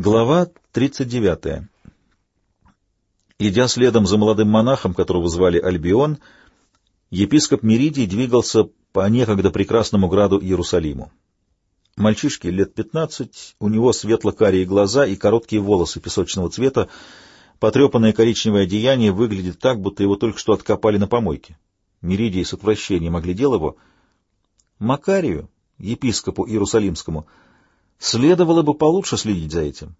Глава 39. Идя следом за молодым монахом, которого звали Альбион, епископ Меридий двигался по некогда прекрасному граду Иерусалиму. Мальчишке лет пятнадцать, у него светло-карие глаза и короткие волосы песочного цвета, потрепанное коричневое одеяние выглядит так, будто его только что откопали на помойке. Меридий с отвращением оглядел его. Макарию, епископу Иерусалимскому, — Следовало бы получше следить за этим.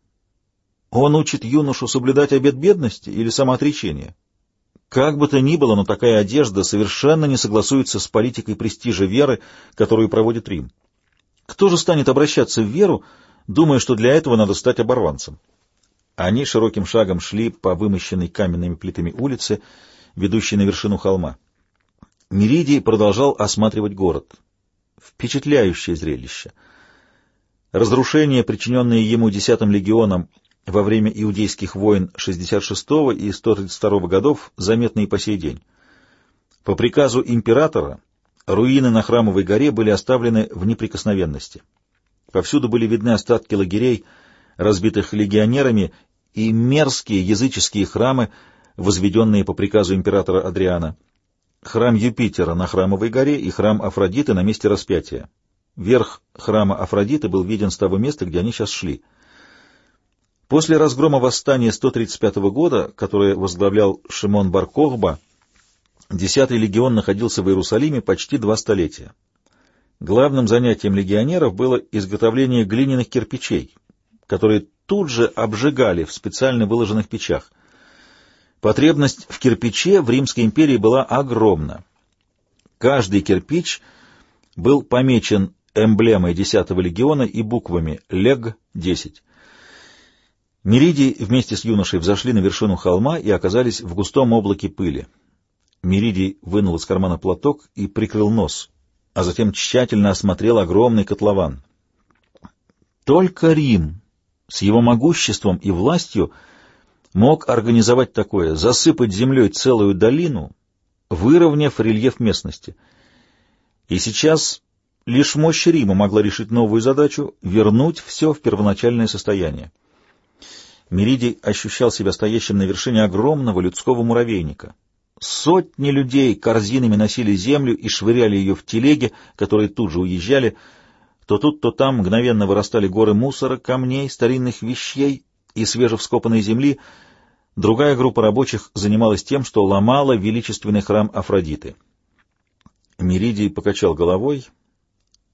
Он учит юношу соблюдать обет бедности или самоотречения. Как бы то ни было, но такая одежда совершенно не согласуется с политикой престижа веры, которую проводит Рим. Кто же станет обращаться в веру, думая, что для этого надо стать оборванцем? Они широким шагом шли по вымощенной каменными плитами улице, ведущей на вершину холма. Меридий продолжал осматривать город. Впечатляющее зрелище — Разрушения, причиненные ему десятым легионом во время иудейских войн 66 и 132 годов, заметны и по сей день. По приказу императора руины на Храмовой горе были оставлены в неприкосновенности. Повсюду были видны остатки лагерей, разбитых легионерами, и мерзкие языческие храмы, возведенные по приказу императора Адриана. Храм Юпитера на Храмовой горе и храм Афродиты на месте распятия. Верх храма Афродиты был виден с того места, где они сейчас шли. После разгрома восстания 135 года, которое возглавлял Шимон Баркохба, Десятый легион находился в Иерусалиме почти два столетия. Главным занятием легионеров было изготовление глиняных кирпичей, которые тут же обжигали в специально выложенных печах. Потребность в кирпиче в Римской империи была огромна. Каждый кирпич был помечен эмблемой 10-го легиона и буквами «Лег-10». Меридий вместе с юношей взошли на вершину холма и оказались в густом облаке пыли. Меридий вынул из кармана платок и прикрыл нос, а затем тщательно осмотрел огромный котлован. Только Рим с его могуществом и властью мог организовать такое, засыпать землей целую долину, выровняв рельеф местности. И сейчас Лишь мощь Рима могла решить новую задачу — вернуть все в первоначальное состояние. Меридий ощущал себя стоящим на вершине огромного людского муравейника. Сотни людей корзинами носили землю и швыряли ее в телеги, которые тут же уезжали. То тут, то там мгновенно вырастали горы мусора, камней, старинных вещей и свежевскопанной земли. Другая группа рабочих занималась тем, что ломала величественный храм Афродиты. Меридий покачал головой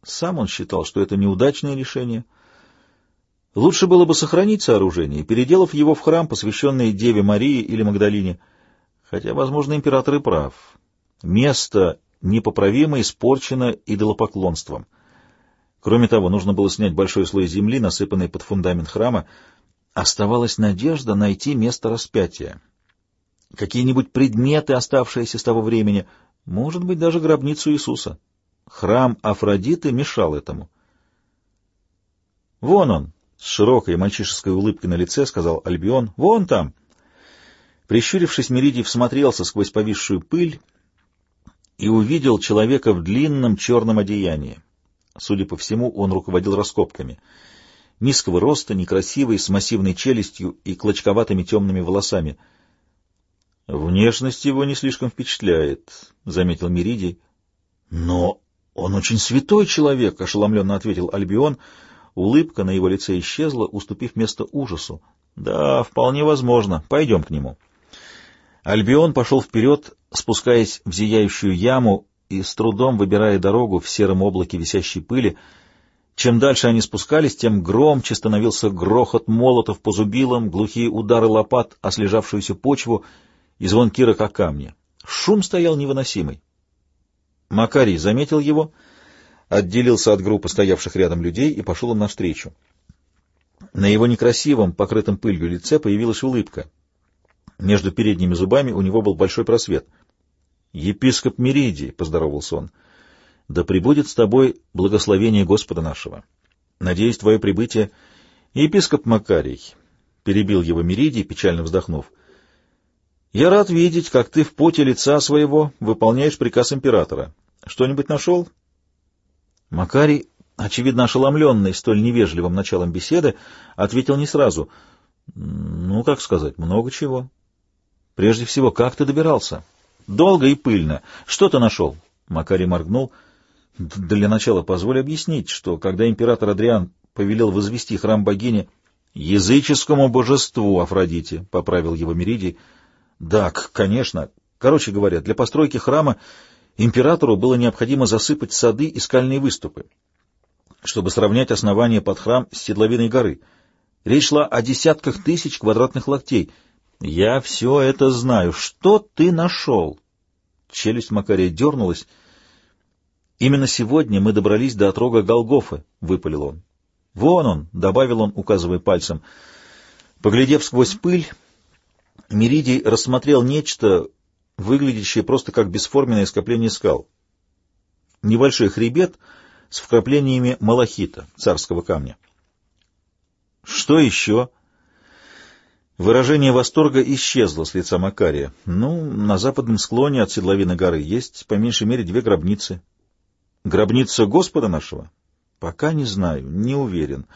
сам он считал, что это неудачное решение. Лучше было бы сохранить сооружение, переделав его в храм, посвященный Деве Марии или Магдалине. Хотя, возможно, император и прав. Место непоправимо испорчено идолопоклонством. Кроме того, нужно было снять большой слой земли, насыпанный под фундамент храма. Оставалась надежда найти место распятия. Какие-нибудь предметы, оставшиеся с того времени, может быть, даже гробницу Иисуса. Храм Афродиты мешал этому. «Вон он!» — с широкой мальчишеской улыбкой на лице сказал Альбион. «Вон там!» Прищурившись, Меридий всмотрелся сквозь повисшую пыль и увидел человека в длинном черном одеянии. Судя по всему, он руководил раскопками. Низкого роста, некрасивый, с массивной челюстью и клочковатыми темными волосами. «Внешность его не слишком впечатляет», — заметил Меридий. «Но «Он очень святой человек», — ошеломленно ответил Альбион. Улыбка на его лице исчезла, уступив место ужасу. «Да, вполне возможно. Пойдем к нему». Альбион пошел вперед, спускаясь в зияющую яму и с трудом выбирая дорогу в сером облаке висящей пыли. Чем дальше они спускались, тем громче становился грохот молотов по зубилам, глухие удары лопат о слежавшуюся почву и звон кира о камни. Шум стоял невыносимый. Макарий заметил его, отделился от группы стоявших рядом людей и пошел им навстречу. На его некрасивом, покрытом пылью лице появилась улыбка. Между передними зубами у него был большой просвет. «Епископ Меридий», — поздоровался он, — «да пребудет с тобой благословение Господа нашего. Надеюсь, твое прибытие...» «Епископ Макарий», — перебил его Меридий, печально вздохнув, — «я рад видеть, как ты в поте лица своего выполняешь приказ императора. Что-нибудь нашел? Макарий очевидно ошеломленный столь невежливым началом беседы, ответил не сразу. «Ну, как сказать, много чего. Прежде всего, как ты добирался?» «Долго и пыльно. Что ты нашел?» Макарий моргнул. «Для начала позволь объяснить, что, когда император Адриан повелел возвести храм богини языческому божеству Афродите», — поправил его Меридий. «Да, конечно. Короче говоря, для постройки храма императору было необходимо засыпать сады и скальные выступы, чтобы сравнять основание под храм с седловиной горы. Речь шла о десятках тысяч квадратных локтей. Я все это знаю. Что ты нашел? Челюсть Макария дернулась. Именно сегодня мы добрались до отрога Голгофы, — выпалил он. Вон он, — добавил он, указывая пальцем. Поглядев сквозь пыль, Меридий рассмотрел нечто, выглядящее просто как бесформенное скопление скал. Небольшой хребет с вкраплениями малахита, царского камня. Что еще? Выражение восторга исчезло с лица Макария. Ну, на западном склоне от Седловины горы есть по меньшей мере две гробницы. Гробница Господа нашего? Пока не знаю, не уверен.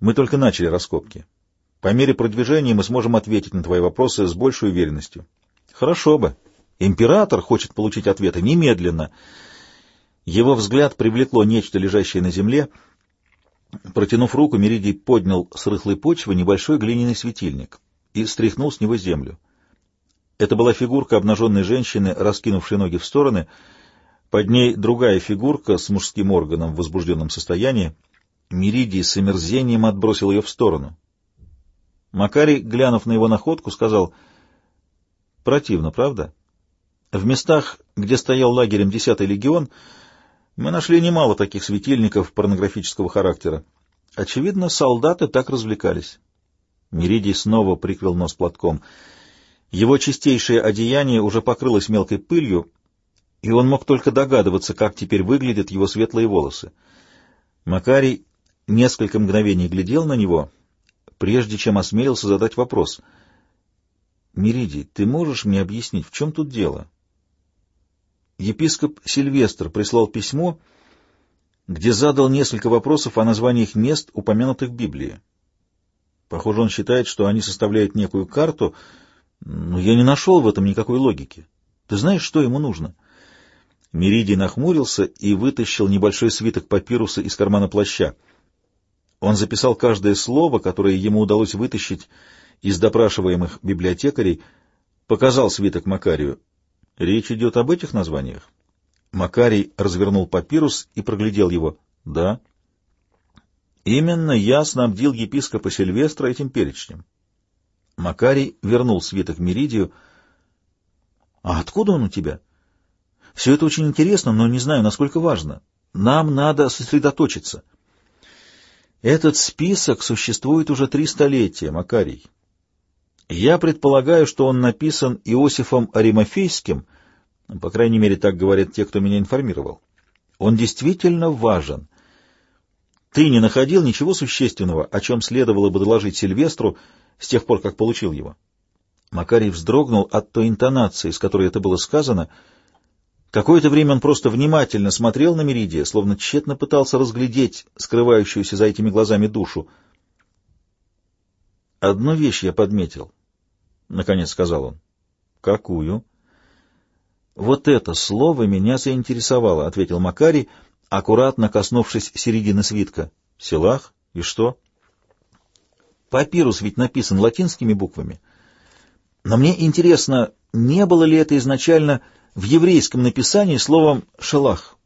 Мы только начали раскопки. По мере продвижения мы сможем ответить на твои вопросы с большей уверенностью. Хорошо бы. Император хочет получить ответы немедленно. Его взгляд привлекло нечто, лежащее на земле. Протянув руку, Меридий поднял с рыхлой почвы небольшой глиняный светильник и стряхнул с него землю. Это была фигурка обнаженной женщины, раскинувшей ноги в стороны. Под ней другая фигурка с мужским органом в возбужденном состоянии. Меридий с омерзением отбросил ее в сторону. Макарий, глянув на его находку, сказал, «Противно, правда?» В местах, где стоял лагерем 10-й легион, мы нашли немало таких светильников порнографического характера. Очевидно, солдаты так развлекались. Меридий снова прикрыл нос платком. Его чистейшее одеяние уже покрылось мелкой пылью, и он мог только догадываться, как теперь выглядят его светлые волосы. Макарий несколько мгновений глядел на него, прежде чем осмелился задать вопрос. «Меридий, ты можешь мне объяснить, в чем тут дело?» епископ Сильвестр прислал письмо, где задал несколько вопросов о названиях мест, упомянутых в Библии. Похоже, он считает, что они составляют некую карту, но я не нашел в этом никакой логики. Ты знаешь, что ему нужно? Меридий нахмурился и вытащил небольшой свиток папируса из кармана плаща. Он записал каждое слово, которое ему удалось вытащить из допрашиваемых библиотекарей, показал свиток Макарию. Речь идет об этих названиях? Макарий развернул папирус и проглядел его. Да. Именно я снабдил епископа Сильвестра этим перечнем. Макарий вернул свиток Меридию. А откуда он у тебя? Все это очень интересно, но не знаю, насколько важно. Нам надо сосредоточиться. Этот список существует уже три столетия, Макарий. Я предполагаю, что он написан Иосифом Аримофейским, по крайней мере, так говорят те, кто меня информировал. Он действительно важен. Ты не находил ничего существенного, о чем следовало бы доложить Сильвестру с тех пор, как получил его? Макарий вздрогнул от той интонации, с которой это было сказано. Какое-то время он просто внимательно смотрел на Меридия, словно тщетно пытался разглядеть скрывающуюся за этими глазами душу. Одну вещь я подметил. — наконец сказал он. — Какую? — Вот это слово меня заинтересовало, — ответил Макарий, аккуратно коснувшись середины свитка. — Селах? И что? — Папирус ведь написан латинскими буквами. Но мне интересно, не было ли это изначально в еврейском написании словом «шелах»?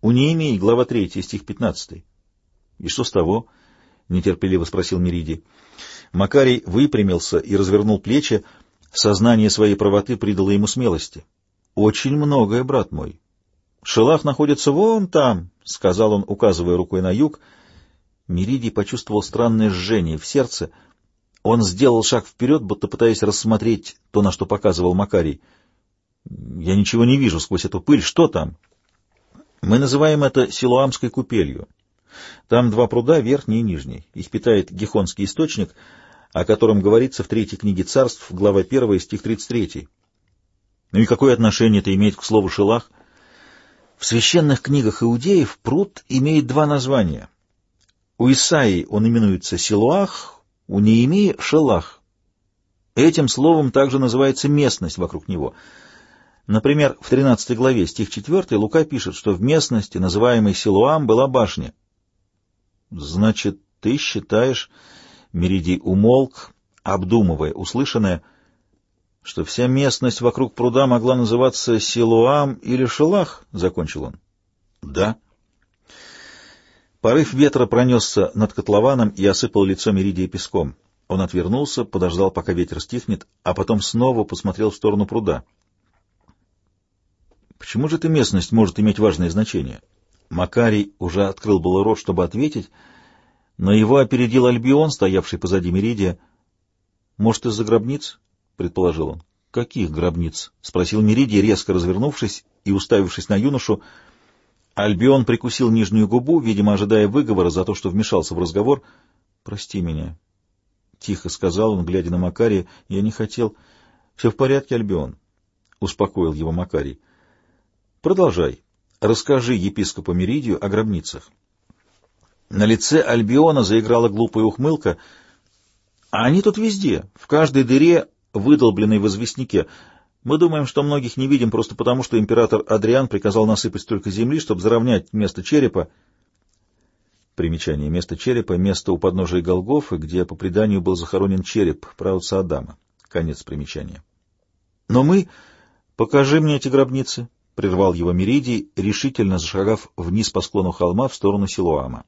У Неемии, глава 3, стих 15. — И что с того? — нетерпеливо спросил Меридий. Макарий выпрямился и развернул плечи. Сознание своей правоты придало ему смелости. «Очень многое, брат мой. Шелах находится вон там», — сказал он, указывая рукой на юг. Меридий почувствовал странное жжение в сердце. Он сделал шаг вперед, будто пытаясь рассмотреть то, на что показывал Макарий. «Я ничего не вижу сквозь эту пыль. Что там?» «Мы называем это Силуамской купелью. Там два пруда, верхний и нижний. Их питает Гихонский источник — о котором говорится в третьей книге царств, глава 1, стих 33. Ну и какое отношение это имеет к слову «шелах»? В священных книгах иудеев пруд имеет два названия. У Исаии он именуется Силуах, у Неемии — Шелах. Этим словом также называется местность вокруг него. Например, в 13 главе, стих 4, Лука пишет, что в местности, называемой Силуам, была башня. Значит, ты считаешь, Меридий умолк, обдумывая услышанное, что вся местность вокруг пруда могла называться Силуам или Шелах, — закончил он. — Да. Порыв ветра пронесся над котлованом и осыпал лицо Меридия песком. Он отвернулся, подождал, пока ветер стихнет, а потом снова посмотрел в сторону пруда. Почему же эта местность может иметь важное значение? Макарий уже открыл было рот, чтобы ответить, но его опередил Альбион, стоявший позади Меридия. «Может, из-за гробниц?» — предположил он. «Каких гробниц?» — спросил Меридий, резко развернувшись и уставившись на юношу. Альбион прикусил нижнюю губу, видимо, ожидая выговора за то, что вмешался в разговор. «Прости меня», — тихо сказал он, глядя на Макария. «Я не хотел...» «Все в порядке, Альбион», — успокоил его Макарий. «Продолжай. Расскажи епископу Меридию о гробницах». На лице Альбиона заиграла глупая ухмылка. А они тут везде, в каждой дыре, выдолбленной в известняке. Мы думаем, что многих не видим просто потому, что император Адриан приказал насыпать столько земли, чтобы заровнять место черепа. Примечание. Место черепа — место у подножия Голгофы, где, по преданию, был захоронен череп праотца Адама. Конец примечания. Но мы... Покажи мне эти гробницы, — прервал его Меридий, решительно зашагав вниз по склону холма в сторону Силуама.